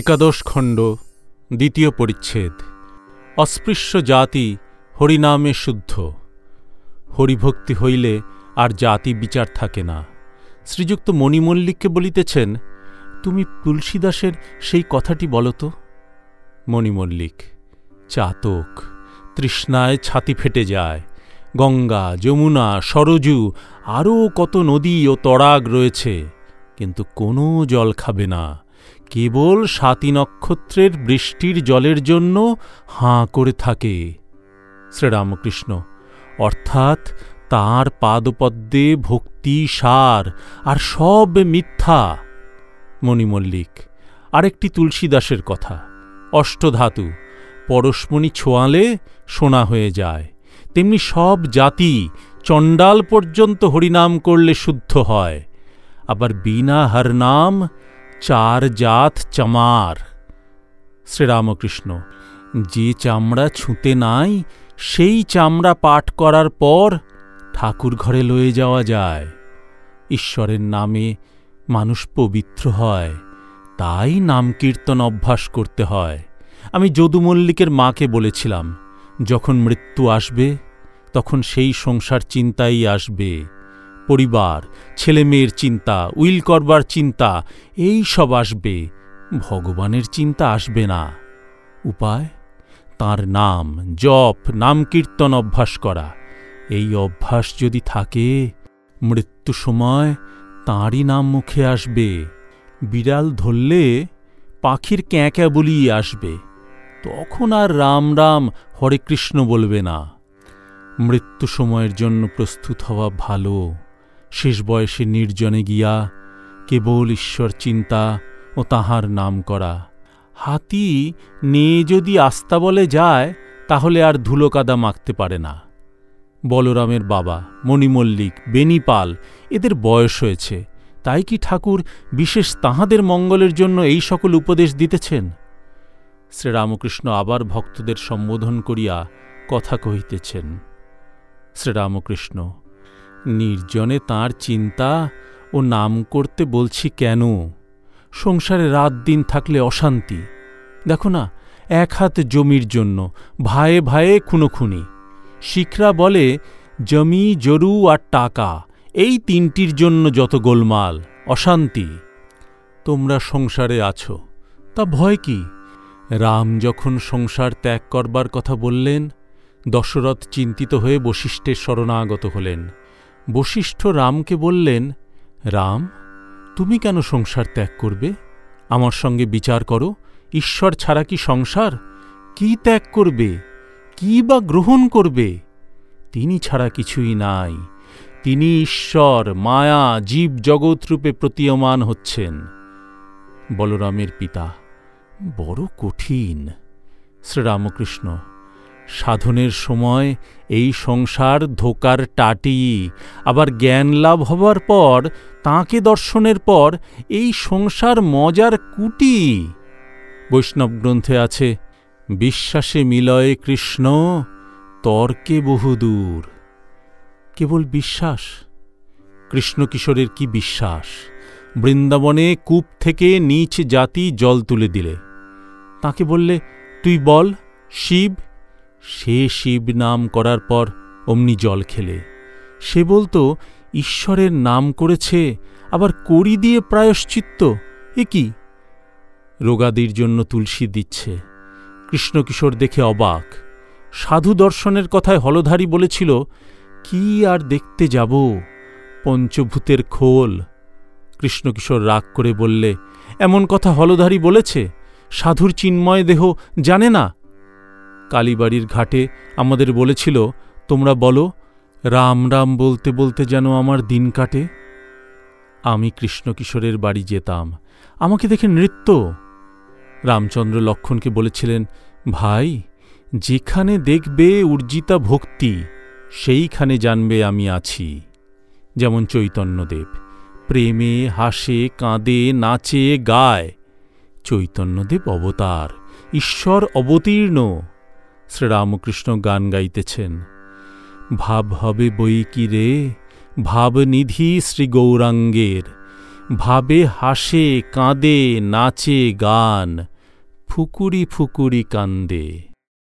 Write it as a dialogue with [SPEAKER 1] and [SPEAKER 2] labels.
[SPEAKER 1] একাদশ খণ্ড, দ্বিতীয় পরিচ্ছেদ। অস্পৃশ্য জাতি হরিনামে শুদ্ধ। হরিভক্তি হইলে আর জাতি বিচার থাকে না। শ্রীযুক্ত মণিমল্লিককে বলিতেছেন, তুমি তুলসীদাসের সেই কথাটি বলো তো? মণিমল্লিক, চাতক, তৃষ্ণায় ছাতি ফেটে যায়। গঙ্গা, যমুনা, সরজু, আরও কত নদী ও তড়াগ রয়েছে, কিন্তু কোনো জল খাবে না। কেবল সাতী নক্ষত্রের বৃষ্টির জলের জন্য হাঁ করে থাকে। শ্রীরামকৃষ্ণ, অর্থাৎ তাঁর পাদপদ্মে ভক্তি সার আর সব মিথ্যা। মণিমল্লিক, আরেকটি তুলসীদাসের কথা, অষ্টধাতু, পরশমণি ছোঁয়ালে সোনা হয়ে যায়, তেমনি সব জাতি চণ্ডাল পর্যন্ত হরিনাম করলে শুদ্ধ হয়। আবার বিনা হর নাম চার জাত চামার। শ্রীরামকৃষ্ণ, যে চামড়া ছুঁতে নাই, সেই চামড়া পাঠ করার পর ঠাকুর ঘরে লয়ে যাওয়া যায়। ঈশ্বরের নামে মানুষ পবিত্র হয়, তাই নাম কীর্তন অভ্যাস করতে হয়। আমি যদু মল্লিকের মাকে বলেছিলাম, যখন মৃত্যু আসবে, তখন সেই সংসার চিন্তাই আসবে। পরিবার ছেলে মেয়ের চিন্তা, উইল করবার চিন্তা, এই সব আসবে। ভগবানের চিন্তা আসবে না। উপায়? তার নাম, জপ, নাম কীর্তন অভ্যাস করা। এই অভ্যাস যদি থাকে, মৃত্যু সময় তাঁরই নাম মুখে আসবে। বিড়াল ধরলে পাখির ক্যাঁক্যা বলিই আসবে। তখন আর রাম রাম হরে কৃষ্ণ বলবে না। মৃত্যু সময়ের জন্য প্রস্তুত হওয়া ভালো। শেষ বয়সে নির্জনে গিয়া কেবল ঈশ্বর চিন্তা ও তাহার নাম করা। হাতি নে যদি আস্তা বলে যায়, তাহলে আর ধুলো কাদা মাখতে পারে না। বলরামের বাবা, মণিমল্লিক বেনিপাল এদের বয়স হয়েছে। তাই কি ঠাকুর বিশেষ তাহাদের মঙ্গলের জন্য এই সকল উপদেশ দিতেছেন? শ্রীরামকৃষ্ণ আবার ভক্তদের সম্বোধন করিয়া কথা কহিতেছেন, শ্রীরামকৃষ্ণ নির্জনে তার চিন্তা ও নাম করতে বলছি কেন? সংসারে রাত দিন থাকলে অশান্তি। দেখো না, এক হাত জমির জন্য, ভায়ে ভায়ে খুনোখুনি। শিখরা বলে, জমি, জরু আর টাকা, এই তিনটির জন্য যত গোলমাল, অশান্তি। তোমরা সংসারে আছো, তা ভয় কি? রাম যখন সংসার ত্যাগ করবার কথা বললেন, দশরথ চিন্তিত হয়ে বশিষ্ঠের শরণাগত হলেন। বশিষ্ঠ রামকে বললেন, রাম, তুমি কেন সংসার ত্যাগ করবে? আমার সঙ্গে বিচার করো। ঈশ্বর ছাড়া কি সংসার? কি ত্যাগ করবে? কি বা গ্রহণ করবে? তিনি ছাড়া কিছুই নাই। তিনি ঈশ্বর, মায়া, জীব জগৎরূপে প্রতীয়মান হচ্ছেন। বলরামের পিতা, বড় কঠিন। শ্রীরামকৃষ্ণ সাধনের সময় এই সংসার ধোকার টাটি আবার জ্ঞান লাভ হবার পর, তাঁকে দর্শনের পর, এই সংসার মজার কুটি। বৈষ্ণব গ্রন্থে আছে, বিশ্বাসে মিলয় কৃষ্ণ, তর্কে বহুদূর কেবল বিশ্বাস? কৃষ্ণকিশোরের কি বিশ্বাস? বৃন্দাবনে কূপ থেকে নিচ জাতি জল তুলে দিলে। তাকে বললে, তুই বল, শিব সে শিব নাম করার পর অমনি জল খেলে। সে বলতো, ঈশ্বরের নাম করেছে, আবার করি দিয়ে প্রায়শ্চিত্ত, এ কি? রোগাদির জন্য তুলসী দিচ্ছে। কৃষ্ণকিশোর দেখে অবাক। সাধু দর্শনের কথায় হলধারী বলেছিল, কি আর দেখতে যাব? পঞ্চভূতের খোল। কৃষ্ণকিশোর রাগ করে বললে, এমন কথা হলধারী বলেছে? সাধুর চিন্ময় দেহ জানে না কালীবাড়ির ঘাটে আমাদের বলেছিল, তোমরা বলো, রাম রাম বলতে বলতে যেন আমার দিন কাটে। আমি কৃষ্ণকিশোরের বাড়ি যেতাম। আমাকে দেখে নৃত্য। রামচন্দ্র লক্ষণকে বলেছিলেন, ভাই, যেখানে দেখবে উর্জিতা ভক্তি, সেইখানে জানবে আমি আছি। যেমন চৈতন্যদেব, প্রেমে হাসে, কাঁদে, নাচে, গায়। চৈতন্যদেব অবতার, ঈশ্বর অবতীর্ণ। শ্রীরামকৃষ্ণ গান গাইতেছেন। ভাব হবে বই কি রে? ভাবনিধি শ্রী গৌরাঙ্গের। ভাবে হাসে, কাঁদে, নাচে, গান। ফুকুরি ফুকুরি কান্দে।